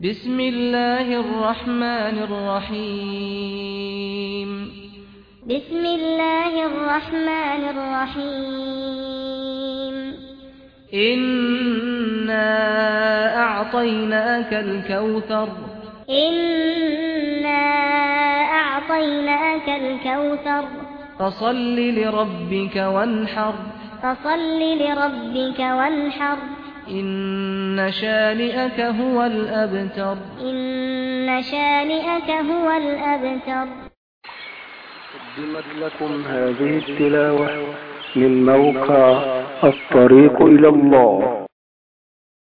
بسم الله الرحمن الرحيم بسم الله الرحمن الرحيم ان أعطيناك الكوثر ان أعطيناك الكوثر فصلي لربك وانحر فصلي لربك وانحر ان شانئك هو الابتر ان شانئك هو الابتر قدمت لكم هذه التلاوة من موقع الطريق إلى الله.